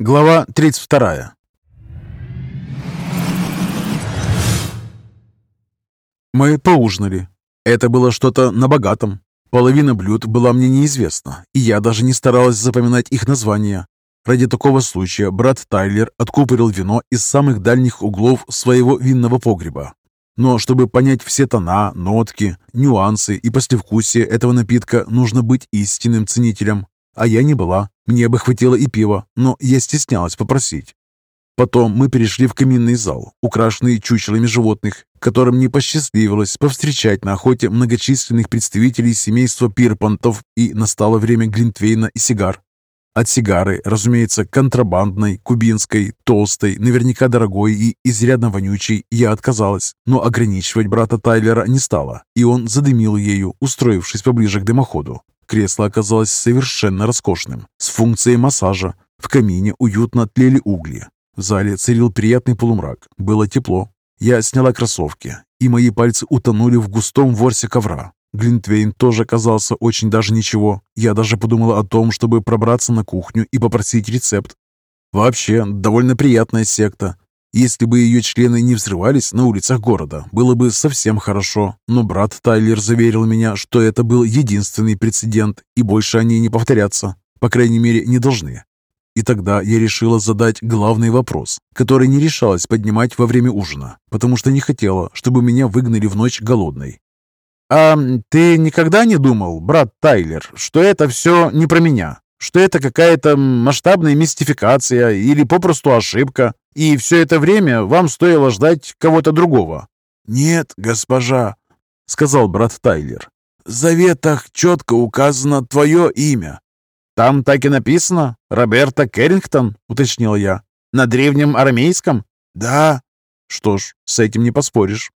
Глава 32. Мы поужинали. Это было что-то на богатом. Половина блюд была мне неизвестна, и я даже не старалась запоминать их названия. Ради такого случая брат Тайлер откупорил вино из самых дальних углов своего винного погреба. Но чтобы понять все тона, нотки, нюансы и послевкусие этого напитка, нужно быть истинным ценителем. А я не была. Мне бы хватило и пива, но я стеснялась попросить. Потом мы перешли в каминный зал, украшенный чучелами животных, которым не посчастливилось повстречать на охоте многочисленных представителей семейства пирпантов, и настало время глинтвейна и сигар. От сигары, разумеется, контрабандной, кубинской, толстой, наверняка дорогой и изрядно вонючей, я отказалась, но ограничивать брата Тайлера не стала, и он задымил ею, устроившись поближе к дымоходу. Кресло оказалось совершенно роскошным, с функцией массажа. В камине уютно тлели угли, в зале царил приятный полумрак. Было тепло. Я сняла кроссовки, и мои пальцы утонули в густом ворсе ковра. Глинтвейн тоже оказался очень даже ничего. Я даже подумала о том, чтобы пробраться на кухню и попросить рецепт. Вообще, довольно приятная секта. Если бы ее члены не взрывались на улицах города, было бы совсем хорошо. Но брат Тайлер заверил меня, что это был единственный прецедент, и больше они не повторятся. По крайней мере, не должны. И тогда я решила задать главный вопрос, который не решалась поднимать во время ужина, потому что не хотела, чтобы меня выгнали в ночь голодной. «А ты никогда не думал, брат Тайлер, что это все не про меня? Что это какая-то масштабная мистификация или попросту ошибка, и все это время вам стоило ждать кого-то другого?» «Нет, госпожа», — сказал брат Тайлер. «В заветах четко указано твое имя, «Там так и написано? Роберта Керрингтон?» — уточнил я. «На древнем арамейском?» «Да». «Что ж, с этим не поспоришь».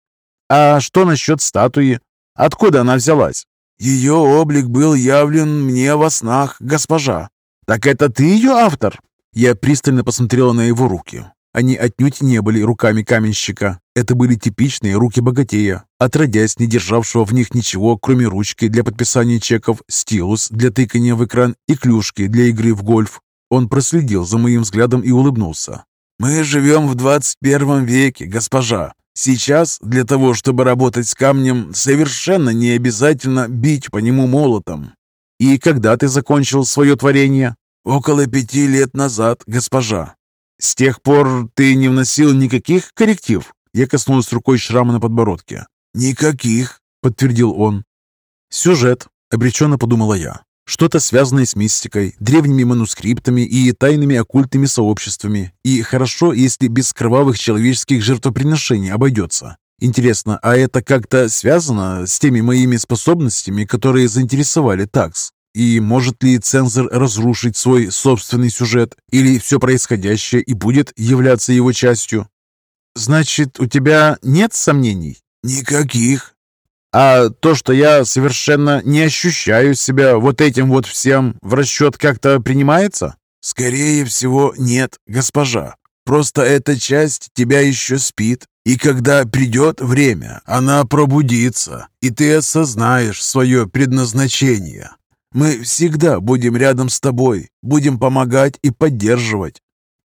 «А что насчет статуи? Откуда она взялась?» «Ее облик был явлен мне во снах, госпожа». «Так это ты ее автор?» Я пристально посмотрела на его руки. Они отнюдь не были руками каменщика. Это были типичные руки богатея, отродясь не державшего в них ничего, кроме ручки для подписания чеков, стилус для тыкания в экран и клюшки для игры в гольф. Он проследил за моим взглядом и улыбнулся. «Мы живем в 21 веке, госпожа. Сейчас для того, чтобы работать с камнем, совершенно не обязательно бить по нему молотом». «И когда ты закончил свое творение?» «Около пяти лет назад, госпожа». «С тех пор ты не вносил никаких корректив?» Я коснулась рукой шрама на подбородке. «Никаких», — подтвердил он. «Сюжет», — обреченно подумала я. Что-то связанное с мистикой, древними манускриптами и тайными оккультными сообществами. И хорошо, если без кровавых человеческих жертвоприношений обойдется. Интересно, а это как-то связано с теми моими способностями, которые заинтересовали такс? И может ли цензор разрушить свой собственный сюжет, или все происходящее и будет являться его частью? Значит, у тебя нет сомнений? Никаких. А то, что я совершенно не ощущаю себя вот этим вот всем, в расчет как-то принимается? Скорее всего, нет, госпожа. Просто эта часть тебя еще спит, и когда придет время, она пробудится, и ты осознаешь свое предназначение. Мы всегда будем рядом с тобой, будем помогать и поддерживать».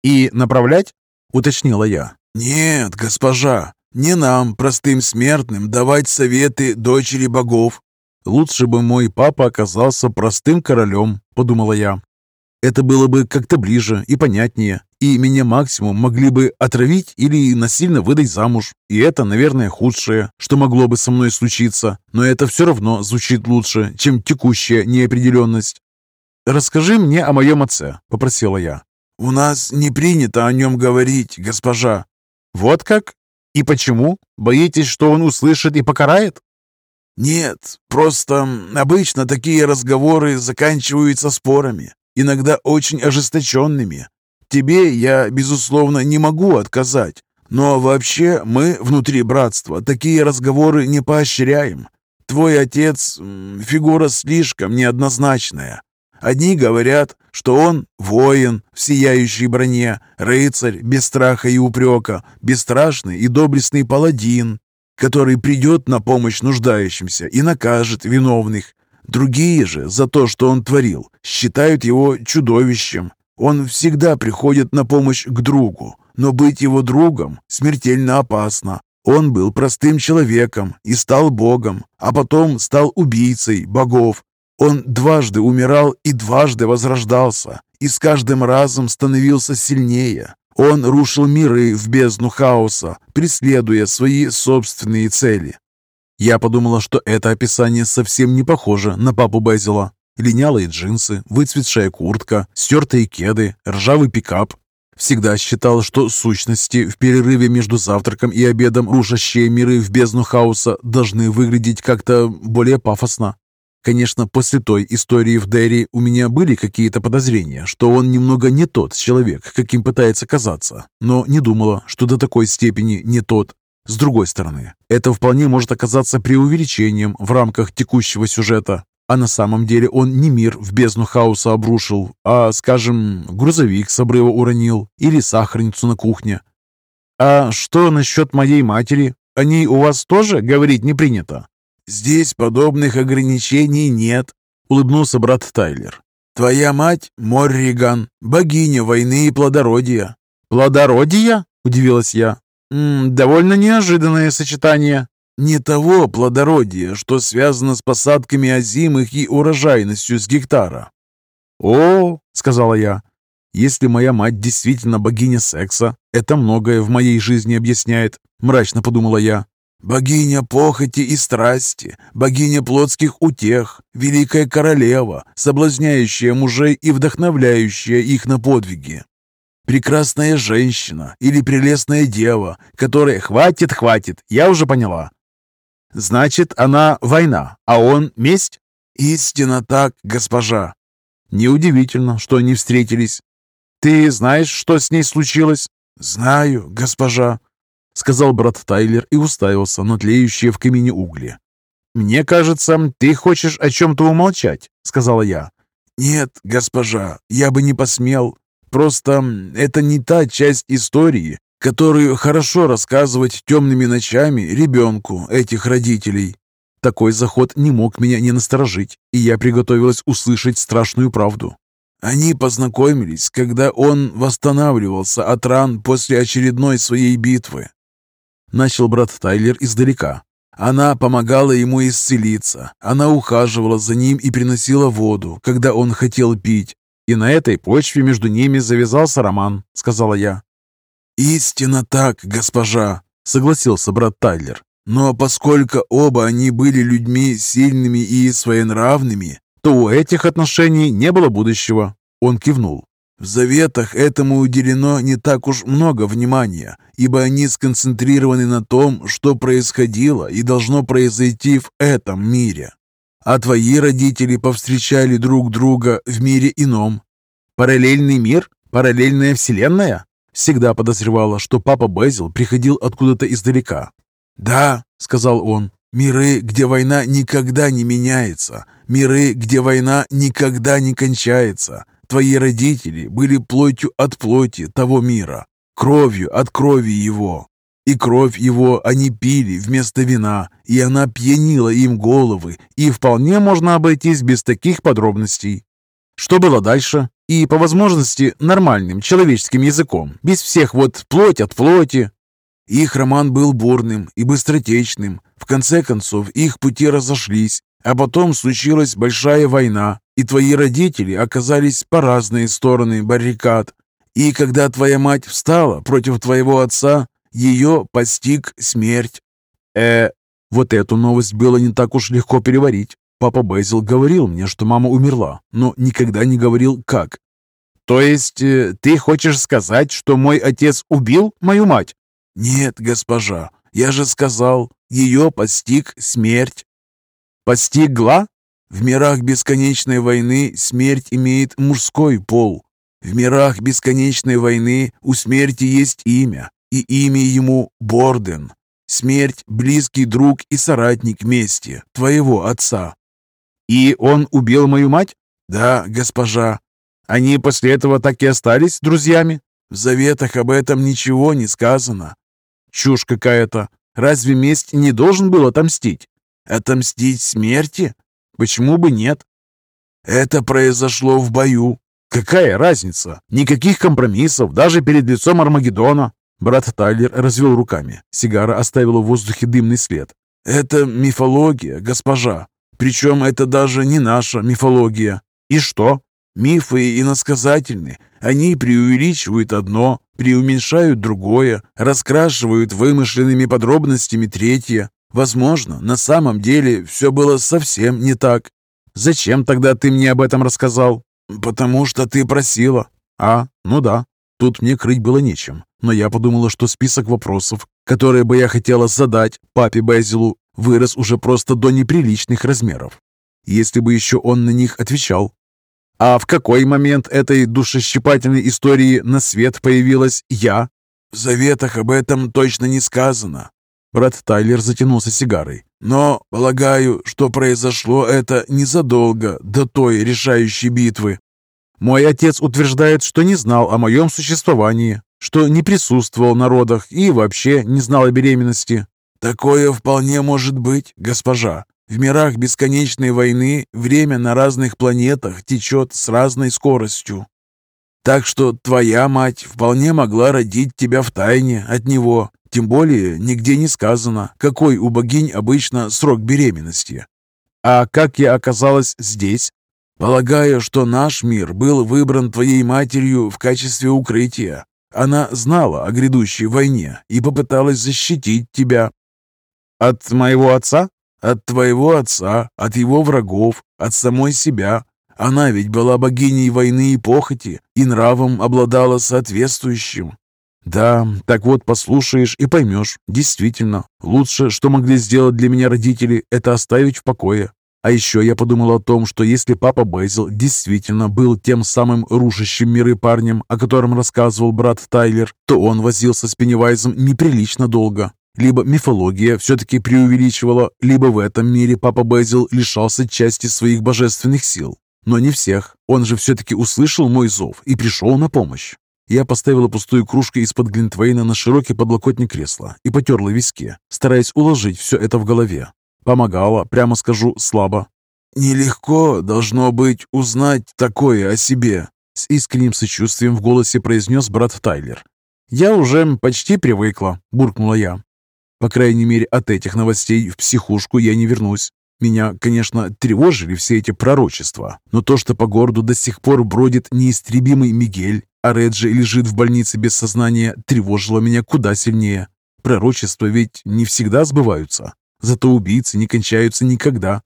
«И направлять?» — уточнила я. «Нет, госпожа, не нам, простым смертным, давать советы дочери богов». «Лучше бы мой папа оказался простым королем», — подумала я. «Это было бы как-то ближе и понятнее и меня максимум могли бы отравить или насильно выдать замуж. И это, наверное, худшее, что могло бы со мной случиться, но это все равно звучит лучше, чем текущая неопределенность. «Расскажи мне о моем отце», — попросила я. «У нас не принято о нем говорить, госпожа». «Вот как? И почему? Боитесь, что он услышит и покарает?» «Нет, просто обычно такие разговоры заканчиваются спорами, иногда очень ожесточенными. Тебе я, безусловно, не могу отказать. Но вообще мы внутри братства такие разговоры не поощряем. Твой отец – фигура слишком неоднозначная. Одни говорят, что он воин в сияющей броне, рыцарь без страха и упрека, бесстрашный и доблестный паладин, который придет на помощь нуждающимся и накажет виновных. Другие же за то, что он творил, считают его чудовищем, Он всегда приходит на помощь к другу, но быть его другом смертельно опасно. Он был простым человеком и стал богом, а потом стал убийцей богов. Он дважды умирал и дважды возрождался, и с каждым разом становился сильнее. Он рушил миры в бездну хаоса, преследуя свои собственные цели. Я подумала, что это описание совсем не похоже на папу Безила. Линялые джинсы, выцветшая куртка, стертые кеды, ржавый пикап. Всегда считал, что сущности в перерыве между завтраком и обедом, рушащие миры в бездну хаоса, должны выглядеть как-то более пафосно. Конечно, после той истории в Дерри у меня были какие-то подозрения, что он немного не тот человек, каким пытается казаться, но не думала, что до такой степени не тот. С другой стороны, это вполне может оказаться преувеличением в рамках текущего сюжета, а на самом деле он не мир в бездну хаоса обрушил, а, скажем, грузовик с обрыва уронил или сахарницу на кухне. «А что насчет моей матери? О ней у вас тоже говорить не принято?» «Здесь подобных ограничений нет», — улыбнулся брат Тайлер. «Твоя мать — Морриган, богиня войны и плодородия». «Плодородия?» — удивилась я. М -м, «Довольно неожиданное сочетание». «Не того плодородия, что связано с посадками озимых и урожайностью с гектара». «О, — сказала я, — если моя мать действительно богиня секса, это многое в моей жизни объясняет», — мрачно подумала я. Богиня похоти и страсти, богиня плотских утех, великая королева, соблазняющая мужей и вдохновляющая их на подвиги. Прекрасная женщина или прелестная дева, которая «хватит, хватит, я уже поняла». Значит, она война, а он месть? Истинно так, госпожа. Неудивительно, что они встретились. Ты знаешь, что с ней случилось? Знаю, госпожа. — сказал брат Тайлер и уставился на тлеющие в камине угли. «Мне кажется, ты хочешь о чем-то умолчать», — сказала я. «Нет, госпожа, я бы не посмел. Просто это не та часть истории, которую хорошо рассказывать темными ночами ребенку этих родителей». Такой заход не мог меня не насторожить, и я приготовилась услышать страшную правду. Они познакомились, когда он восстанавливался от ран после очередной своей битвы. Начал брат Тайлер издалека. Она помогала ему исцелиться. Она ухаживала за ним и приносила воду, когда он хотел пить. И на этой почве между ними завязался роман, сказала я. «Истинно так, госпожа», — согласился брат Тайлер. «Но поскольку оба они были людьми сильными и своенравными, то у этих отношений не было будущего». Он кивнул. В заветах этому уделено не так уж много внимания, ибо они сконцентрированы на том, что происходило и должно произойти в этом мире. А твои родители повстречали друг друга в мире ином. Параллельный мир? Параллельная вселенная? Всегда подозревала, что папа Безил приходил откуда-то издалека. «Да», — сказал он, — «миры, где война никогда не меняется, миры, где война никогда не кончается, Твои родители были плотью от плоти того мира, кровью от крови его. И кровь его они пили вместо вина, и она пьянила им головы, и вполне можно обойтись без таких подробностей. Что было дальше? И, по возможности, нормальным человеческим языком, без всех вот плоть от плоти. Их роман был бурным и быстротечным. В конце концов, их пути разошлись, а потом случилась большая война, и твои родители оказались по разные стороны баррикад. И когда твоя мать встала против твоего отца, ее постиг смерть. Э, вот эту новость было не так уж легко переварить. Папа Безил говорил мне, что мама умерла, но никогда не говорил, как. То есть э, ты хочешь сказать, что мой отец убил мою мать? Нет, госпожа, я же сказал, ее постиг смерть. Постигла? В мирах бесконечной войны смерть имеет мужской пол. В мирах бесконечной войны у смерти есть имя, и имя ему Борден. Смерть – близкий друг и соратник мести, твоего отца. И он убил мою мать? Да, госпожа. Они после этого так и остались друзьями? В заветах об этом ничего не сказано. Чушь какая-то. Разве месть не должен был отомстить? Отомстить смерти? Почему бы нет? Это произошло в бою. Какая разница? Никаких компромиссов, даже перед лицом Армагеддона. Брат Тайлер развел руками. Сигара оставила в воздухе дымный след. «Это мифология, госпожа. Причем это даже не наша мифология. И что? Мифы иносказательны. Они преувеличивают одно, преуменьшают другое, раскрашивают вымышленными подробностями третье. Возможно, на самом деле все было совсем не так. Зачем тогда ты мне об этом рассказал? Потому что ты просила. А, ну да. Тут мне крыть было нечем, но я подумала, что список вопросов, которые бы я хотела задать папе Безилу, вырос уже просто до неприличных размеров. Если бы еще он на них отвечал. А в какой момент этой душещипательной истории на свет появилась я? В заветах об этом точно не сказано. Брат Тайлер затянулся сигарой. Но, полагаю, что произошло это незадолго до той решающей битвы. Мой отец утверждает, что не знал о моем существовании, что не присутствовал на родах и вообще не знал о беременности. Такое вполне может быть, госпожа. В мирах бесконечной войны время на разных планетах течет с разной скоростью. Так что твоя мать вполне могла родить тебя в тайне от него тем более нигде не сказано, какой у богинь обычно срок беременности. А как я оказалась здесь? Полагаю, что наш мир был выбран твоей матерью в качестве укрытия. Она знала о грядущей войне и попыталась защитить тебя. От моего отца? От твоего отца, от его врагов, от самой себя. Она ведь была богиней войны и похоти, и нравом обладала соответствующим. Да, так вот послушаешь и поймешь. Действительно, лучше, что могли сделать для меня родители, это оставить в покое. А еще я подумал о том, что если папа Безил действительно был тем самым рушащим миры парнем, о котором рассказывал брат Тайлер, то он возился с Пеннивайзом неприлично долго. Либо мифология все-таки преувеличивала, либо в этом мире папа Безил лишался части своих божественных сил. Но не всех. Он же все-таки услышал мой зов и пришел на помощь. Я поставила пустую кружку из-под Глинтвейна на широкий подлокотник кресла и потерла виски, стараясь уложить все это в голове. Помогало, прямо скажу, слабо. «Нелегко, должно быть, узнать такое о себе», с искренним сочувствием в голосе произнес брат Тайлер. «Я уже почти привыкла», – буркнула я. «По крайней мере, от этих новостей в психушку я не вернусь. Меня, конечно, тревожили все эти пророчества, но то, что по городу до сих пор бродит неистребимый Мигель, а Реджи лежит в больнице без сознания, тревожило меня куда сильнее. Пророчества ведь не всегда сбываются, зато убийцы не кончаются никогда.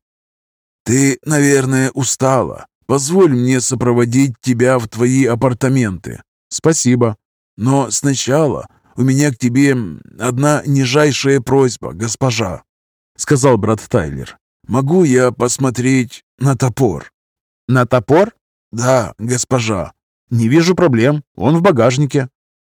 «Ты, наверное, устала. Позволь мне сопроводить тебя в твои апартаменты». «Спасибо. Но сначала у меня к тебе одна нижайшая просьба, госпожа», — сказал брат Тайлер. «Могу я посмотреть на топор?» «На топор?» «Да, госпожа. «Не вижу проблем. Он в багажнике».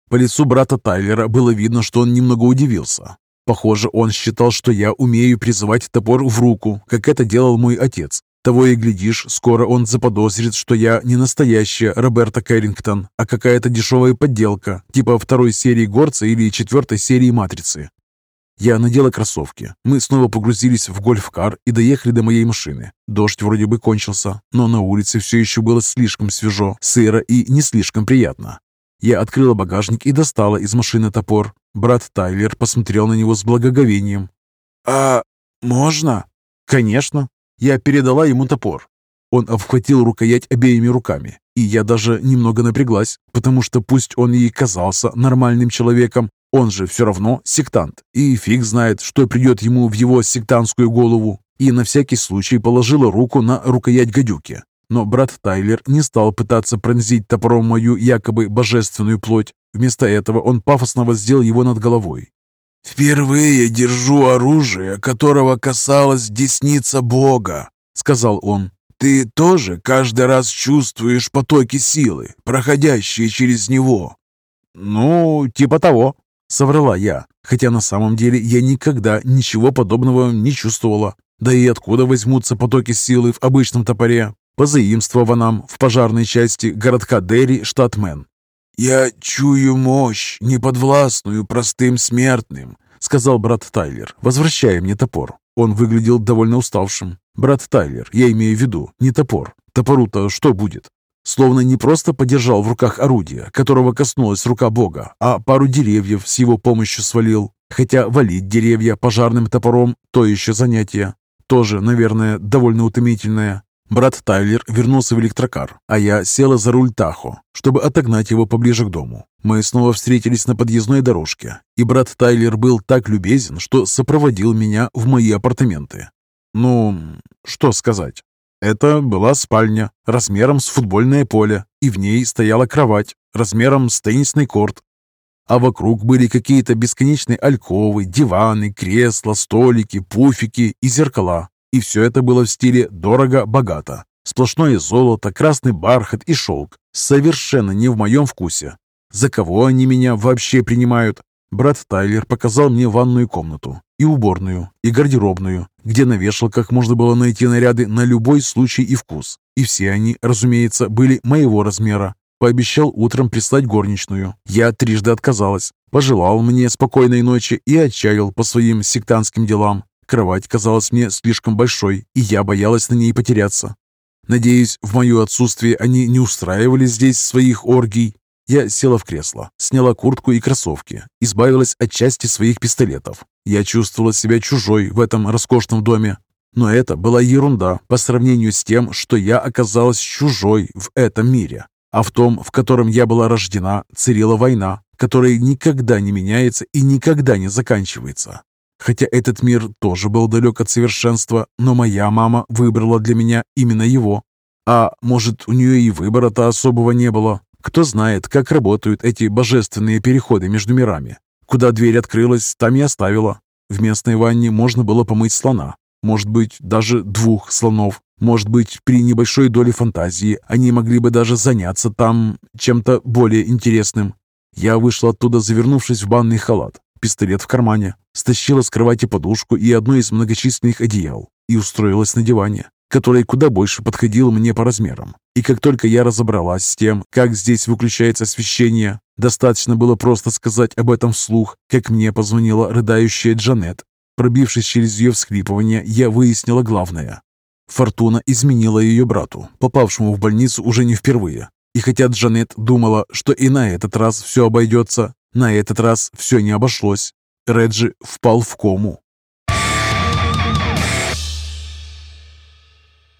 По лицу брата Тайлера было видно, что он немного удивился. Похоже, он считал, что я умею призывать топор в руку, как это делал мой отец. Того и глядишь, скоро он заподозрит, что я не настоящая Роберта Кэррингтон, а какая-то дешевая подделка, типа второй серии Горца или четвертой серии Матрицы. Я надела кроссовки. Мы снова погрузились в гольф-кар и доехали до моей машины. Дождь вроде бы кончился, но на улице все еще было слишком свежо, сыро и не слишком приятно. Я открыла багажник и достала из машины топор. Брат Тайлер посмотрел на него с благоговением. «А можно?» «Конечно». Я передала ему топор. Он обхватил рукоять обеими руками, и я даже немного напряглась, потому что пусть он и казался нормальным человеком, он же все равно сектант, и фиг знает, что придет ему в его сектантскую голову. И на всякий случай положила руку на рукоять гадюки. Но брат Тайлер не стал пытаться пронзить топором мою якобы божественную плоть. Вместо этого он пафосно воздел его над головой. «Впервые держу оружие, которого касалась десница Бога», — сказал он. «Ты тоже каждый раз чувствуешь потоки силы, проходящие через него?» «Ну, типа того», Соврала я, хотя на самом деле я никогда ничего подобного не чувствовала. Да и откуда возьмутся потоки силы в обычном топоре? Позаимствованном в пожарной части городка Дерри, штат Мэн. «Я чую мощь, неподвластную простым смертным», — сказал брат Тайлер, возвращая мне топор. Он выглядел довольно уставшим. «Брат Тайлер, я имею в виду, не топор. Топору-то что будет?» Словно не просто подержал в руках орудие, которого коснулась рука Бога, а пару деревьев с его помощью свалил. Хотя валить деревья пожарным топором – то еще занятие. Тоже, наверное, довольно утомительное. Брат Тайлер вернулся в электрокар, а я села за руль Тахо, чтобы отогнать его поближе к дому. Мы снова встретились на подъездной дорожке, и брат Тайлер был так любезен, что сопроводил меня в мои апартаменты. Ну, что сказать. Это была спальня размером с футбольное поле, и в ней стояла кровать размером с теннисный корт. А вокруг были какие-то бесконечные альковы, диваны, кресла, столики, пуфики и зеркала. И все это было в стиле «дорого-богато». Сплошное золото, красный бархат и шелк. Совершенно не в моем вкусе. За кого они меня вообще принимают? Брат Тайлер показал мне ванную комнату, и уборную, и гардеробную, где на вешалках можно было найти наряды на любой случай и вкус. И все они, разумеется, были моего размера. Пообещал утром прислать горничную. Я трижды отказалась. Пожелал мне спокойной ночи и отчаял по своим сектантским делам. Кровать казалась мне слишком большой, и я боялась на ней потеряться. Надеюсь, в мое отсутствие они не устраивали здесь своих оргий. Я села в кресло, сняла куртку и кроссовки, избавилась от части своих пистолетов. Я чувствовала себя чужой в этом роскошном доме. Но это была ерунда по сравнению с тем, что я оказалась чужой в этом мире. А в том, в котором я была рождена, царила война, которая никогда не меняется и никогда не заканчивается. Хотя этот мир тоже был далек от совершенства, но моя мама выбрала для меня именно его. А может, у нее и выбора-то особого не было. Кто знает, как работают эти божественные переходы между мирами. Куда дверь открылась, там и оставила. В местной ванне можно было помыть слона. Может быть, даже двух слонов. Может быть, при небольшой доле фантазии они могли бы даже заняться там чем-то более интересным. Я вышла оттуда, завернувшись в банный халат, пистолет в кармане, стащила с кровати подушку и одно из многочисленных одеял и устроилась на диване, который куда больше подходил мне по размерам. И как только я разобралась с тем, как здесь выключается освещение, достаточно было просто сказать об этом вслух, как мне позвонила рыдающая Джанет. Пробившись через ее всхлипывание, я выяснила главное. Фортуна изменила ее брату, попавшему в больницу уже не впервые. И хотя Джанет думала, что и на этот раз все обойдется, на этот раз все не обошлось. Реджи впал в кому.